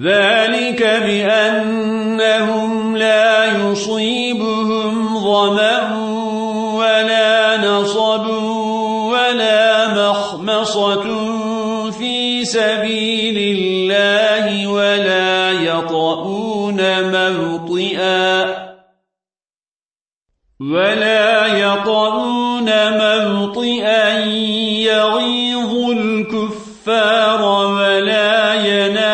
ذلك بأنهم لا يصيبهم ظمأ ولا نصب ولا مخمصة في سبيل الله ولا يطؤون موطئا ولا يطؤون موطئا يغيظ الكفار ولا ينالون من